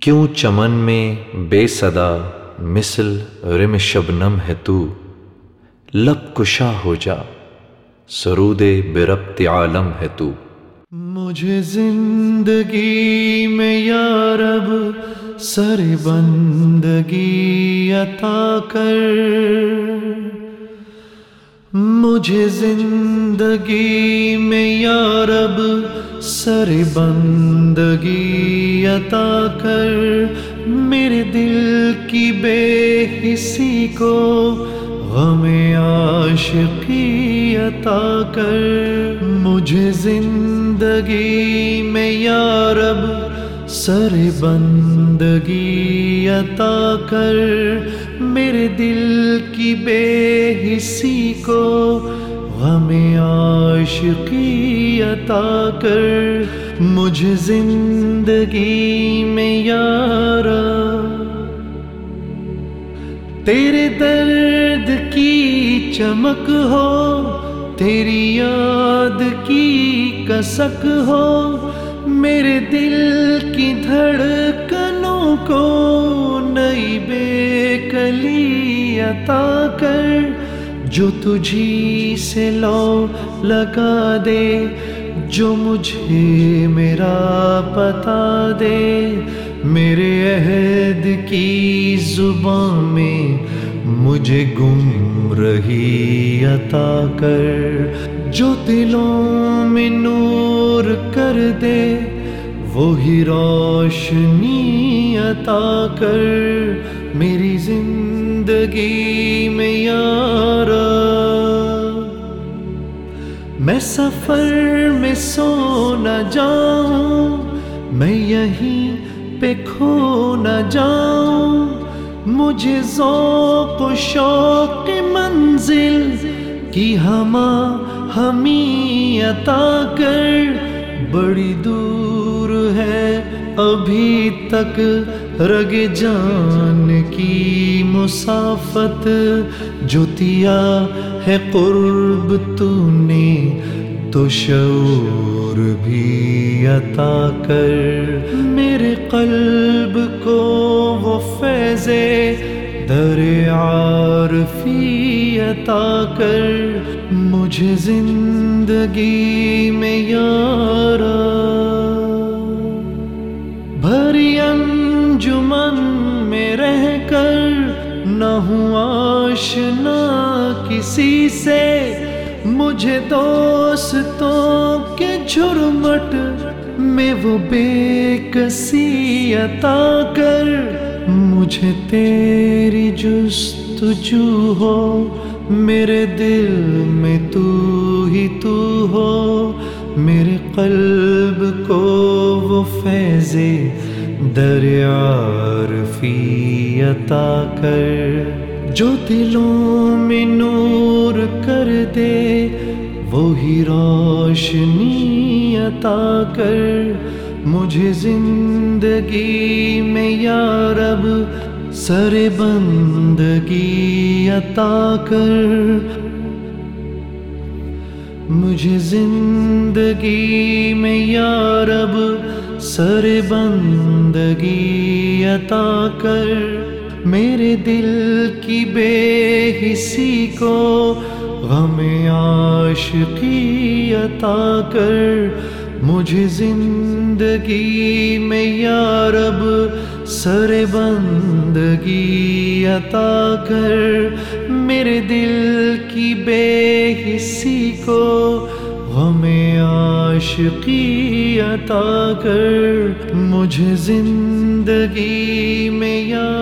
کیوں چمن میں بے صدا مثل رم شبنم ہے تو؟ لب کشا ہو جا، سرود بربت عالم ہے تو؟ مجھے زندگی میں یا رب سر بندگی عطا کر۔ مجھے زندگی میں یا رب سر بندگی عطا کر۔ میرے دل کی بے حسی کو غم عاشقی عطا کر۔ مجھے زندگی میں یا رب سر بندگی عطا کر۔ میرے دل کی بے حسی کو غم عاشقی عطا کر مجھے زندگی میں یار تیرے درد کی چمک ہو، تیری یاد کی کسک ہو، میرے دل کی دھڑکنوں کو نئی بے کلی عطا کر جو تجھی سے لو لگا دے، جو مجھے میرا پتا دے۔ میرے عہد کی زبان میں مجھے گم رہی عطا کر۔ جو دلوں میں نور کر دے، وہی روشنی عطا کر۔ میری زندگی میں یار میں سفر میں سو نہ جاؤں، میں یہیں پہ کھو نہ جاؤں۔ مجھے ذوق و شوق منزل کی ہما ہمیں عطا کر۔ بڑی دور ہے ابھی تک رگ جان کی مسافت جو دیا ہے قرب تو نے تو شعور بھی عطا کر۔ میرے قلب کو وہ فیض در عارفی عطا کر۔ مجھے زندگی میں یارا، بھری انجمن میں رہ کر نہ ہوں آشنا کسی سے۔ مجھے دوستوں کے جھرمٹ میں وہ بے کسی عطا کر۔ مجھے تیری جستجو ہو، میرے دل میں تو ہی تو ہو۔ میرے قلب کو وہ فیض دریار فی عطا کر، جو دلوں میں نور کر دے، وہی روشنی عطا کر۔ مجھے زندگی میں یا رب سر بندگی عطا کر۔ مجھے زندگی میں یا رب سر بندگی عطا کر۔ میرے دل کی بے حسی کو غم عاشقی عطا کر۔ مجھے زندگی میں یا رب سر بندگی عطا کر۔ میرے دل کی بے کو غم عاشقی عطا کر مجھے زندگی میں یاد